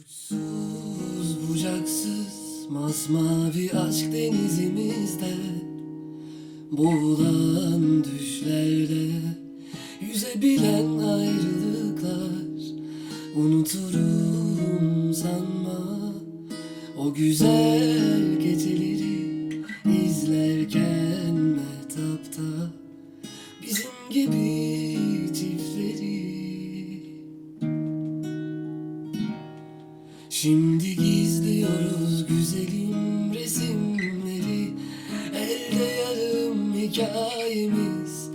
Uçsuz bucaksız masmavi aşk denizimizde. Boğulan düşlerle yüzebilen ayrılıklar. Unuturum sanma o güzel geceleri izlerken Şimdi gizliyoruz güzelim resimleri. Elde yarım hikayemiz.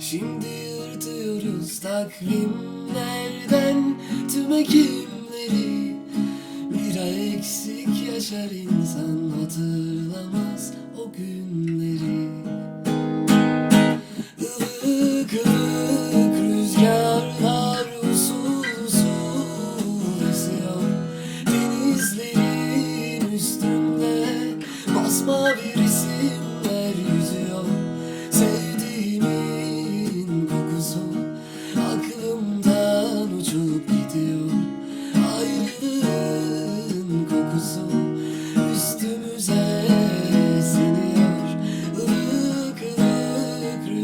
Şimdi yırtıyoruz takvimlerden tüm ekimleri. Bir ay eksik yaşar insan hatırlamaz o günleri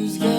Yeah.